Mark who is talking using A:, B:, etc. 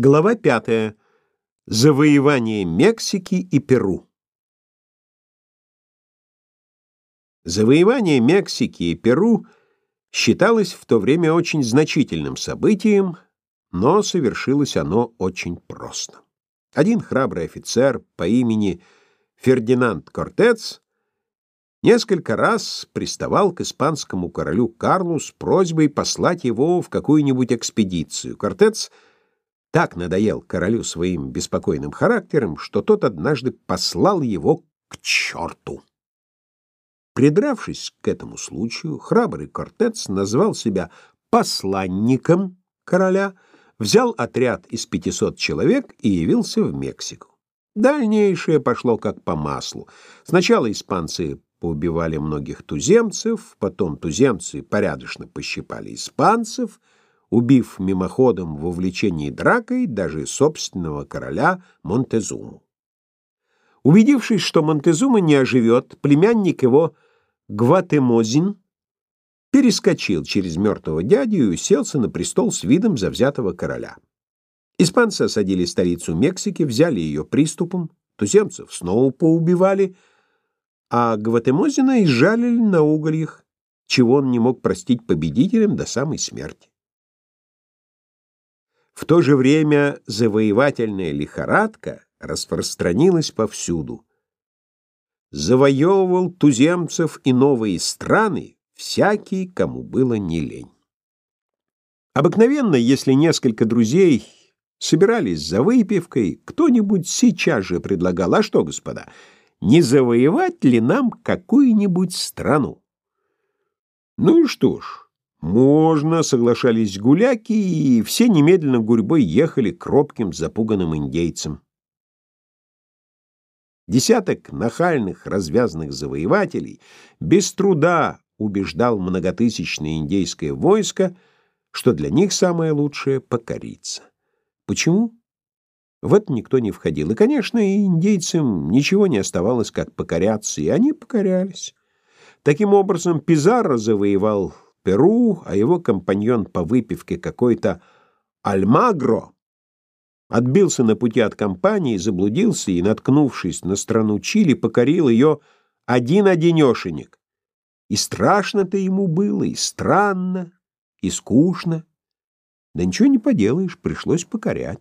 A: Глава пятая. Завоевание Мексики и Перу. Завоевание Мексики и Перу считалось в то время очень значительным событием, но совершилось оно очень просто. Один храбрый офицер по имени Фердинанд Кортец несколько раз приставал к испанскому королю Карлу с просьбой послать его в какую-нибудь экспедицию. Кортец — так надоел королю своим беспокойным характером, что тот однажды послал его к черту. Придравшись к этому случаю, храбрый Кортец назвал себя посланником короля, взял отряд из 500 человек и явился в Мексику. Дальнейшее пошло как по маслу. Сначала испанцы поубивали многих туземцев, потом туземцы порядочно пощипали испанцев — убив мимоходом в увлечении дракой даже собственного короля Монтезуму. Убедившись, что Монтезума не оживет, племянник его Гватемозин перескочил через мертвого дядю и уселся на престол с видом завзятого короля. Испанцы осадили столицу Мексики, взяли ее приступом, туземцев снова поубивали, а Гватемозина изжалили на угольях, чего он не мог простить победителям до самой смерти. В то же время завоевательная лихорадка распространилась повсюду. Завоевывал туземцев и новые страны всякий, кому было не лень. Обыкновенно, если несколько друзей собирались за выпивкой, кто-нибудь сейчас же предлагал, а что, господа, не завоевать ли нам какую-нибудь страну? Ну и что ж, «Можно», — соглашались гуляки, и все немедленно гурьбой ехали к робким запуганным индейцам. Десяток нахальных развязных завоевателей без труда убеждал многотысячное индейское войско, что для них самое лучшее — покориться. Почему? В это никто не входил. И, конечно, индейцам ничего не оставалось, как покоряться, и они покорялись. Таким образом, Пизарро завоевал Перу, а его компаньон по выпивке какой-то Альмагро отбился на пути от компании, заблудился и, наткнувшись на страну Чили, покорил ее один-одинешенек. И страшно-то ему было, и странно, и скучно. Да ничего не поделаешь, пришлось покорять.